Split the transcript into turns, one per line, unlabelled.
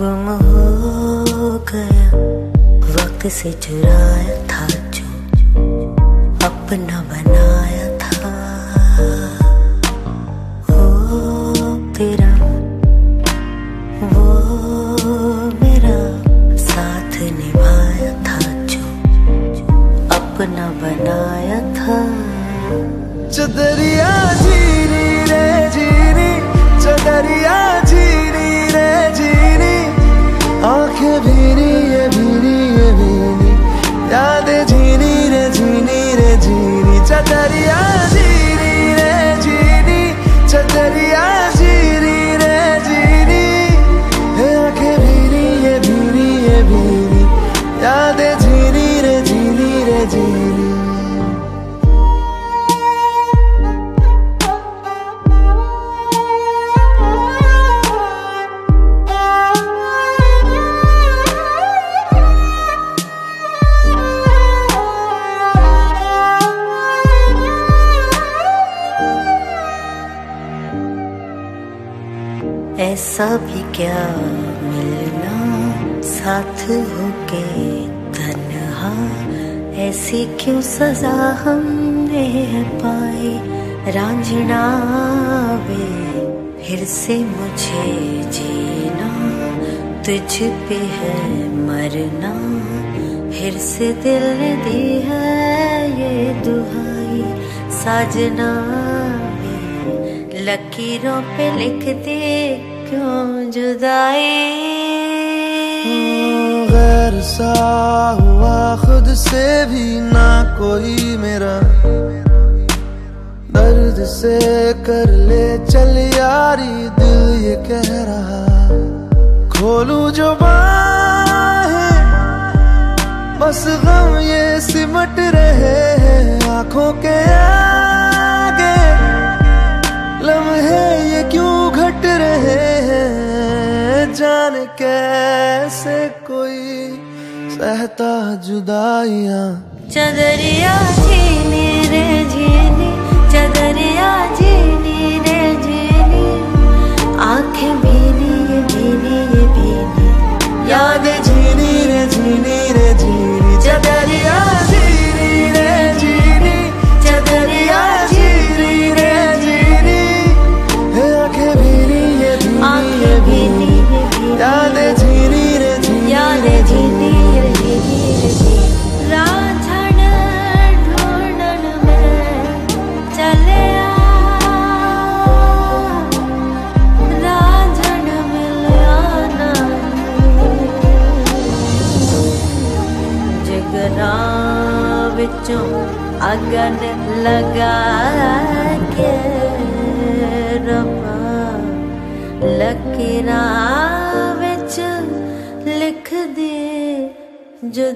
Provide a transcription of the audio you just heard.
गुम हो गया वक्त से चुराया था जो अपना बनाया था। हो तेरा, वो मेरा साथ निभाया था जो अपना बनाया था।
चदरिया जीनी रे झीनी रे झीनी चदरिया
ऐसा भी क्या मिलना साथ होके तन्हा? ऐसी क्यों सजा हमने पाई रांझना वे फिर से मुझे जीना, तुझ पे है मरना। फिर से दिल ने दी है ये दुहाई साजना लकीरों पे लिख दे क्यों जुदाई
गैर सा हुआ खुद से भी ना कोई मेरा। दर्द से कर ले चल यारी, दिल ये कह रहा। खोलू जो बाहें, बस गम ये सिमट रहे हैं आँखों के आगे कैसे कोई सहता जुदाइया?
चदरिया झीनी रे जीने चदरिया अग्न लगा रमा लीरा लिखदी जु